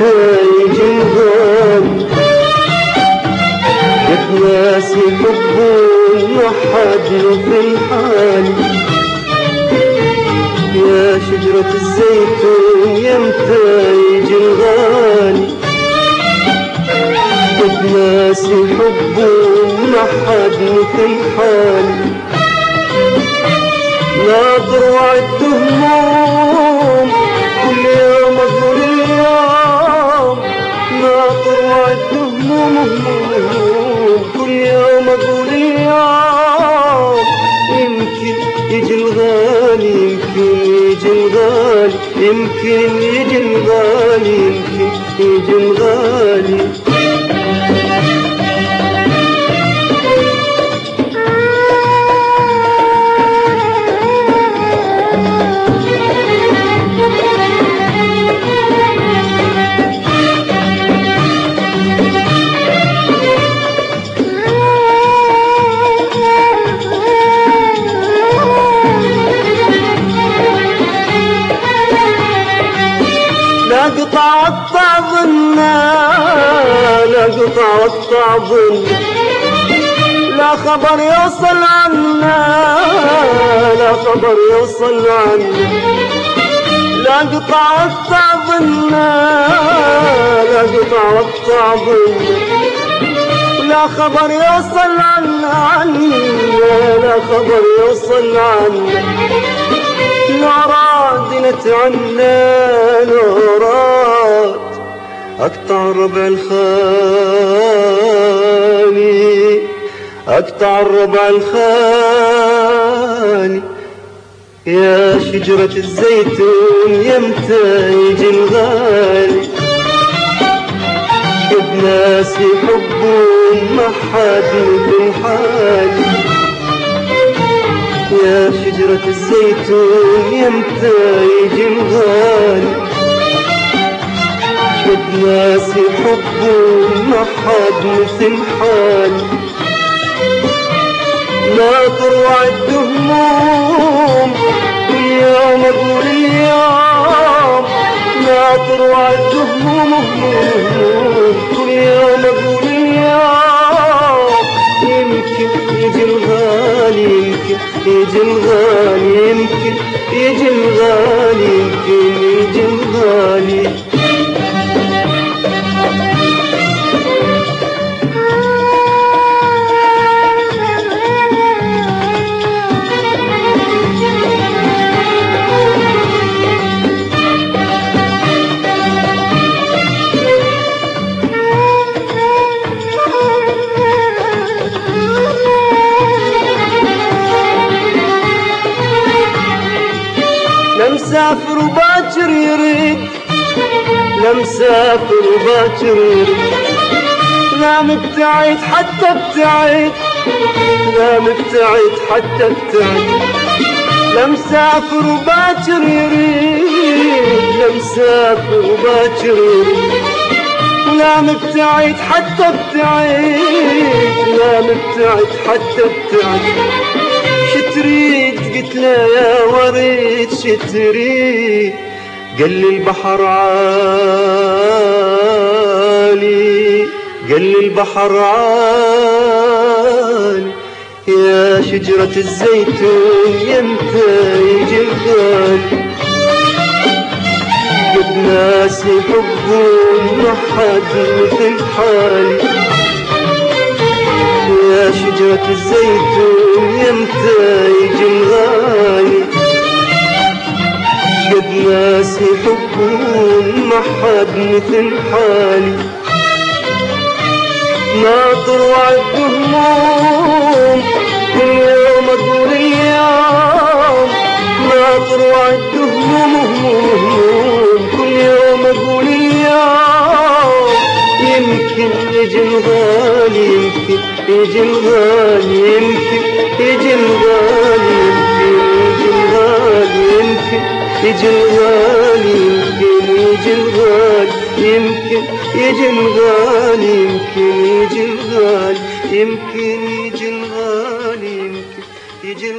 الجنون يا ناس يحبون حد في يا شجرة الزيتون يا متايج الغالي يا ناس يحبون حد في الحال. ناظر وعدهم يجي الغالي يمكن يجي الغالي يمكن يجي الغالي يمكن يجي الغالي لا قطع الطعظنا لا قطع الطعظنا لا خبر يوصل عنا لا خبر يوصل عنا. لا قطع الطعظنا لا قطع الطعظنا لا خبر يوصل عنا لا خبر يوصل عنا. نورات نتعنى أقطع الربع الخالي أقطع الربع الخالي يا شجرة الزيتون يمتى يجي الغالي. قد ناس يحبون ما حد في حالي يا شجرة الزيتون يمتى يجي الغالي. ياخد ناسي حبه ونحض مسمحان لا تروعد هموم يا مجهول اليوم. لا تروعد هموم هموم كل يوم مجهول اليوم. يمكن يجي الغالي يمكن يجي الغالي يمكن يجي الغالي يمكن يجي الغالي. لمسافر وباكر يريد لمسافر وباكر يريد. لا مبتعد حتى ابتعد لا مبتعد حتى ابتعد. لمسافر وباكر يريد لمسافر وباكر يريد. لا مبتعد حتى ابتعد لا مبتعد حتى ابتعد. شتريد قلت له يا وريد شتريد قال لي البحر عالي قال لي البحر عالي. يا شجرة الزيتون يمتى يجي الغالي. قد ناس يحبون ما حد مثل حالي. شجرة الزيتون يمتى يجي الغالي قد ناس يحبون ما حد مثل حالي. ناطر وعد هموم كل يوم أقول اليوم يجي الغالي يمكن يجي الغالي يمكن يجي يمكن يجي يمكن يجي يمكن يجي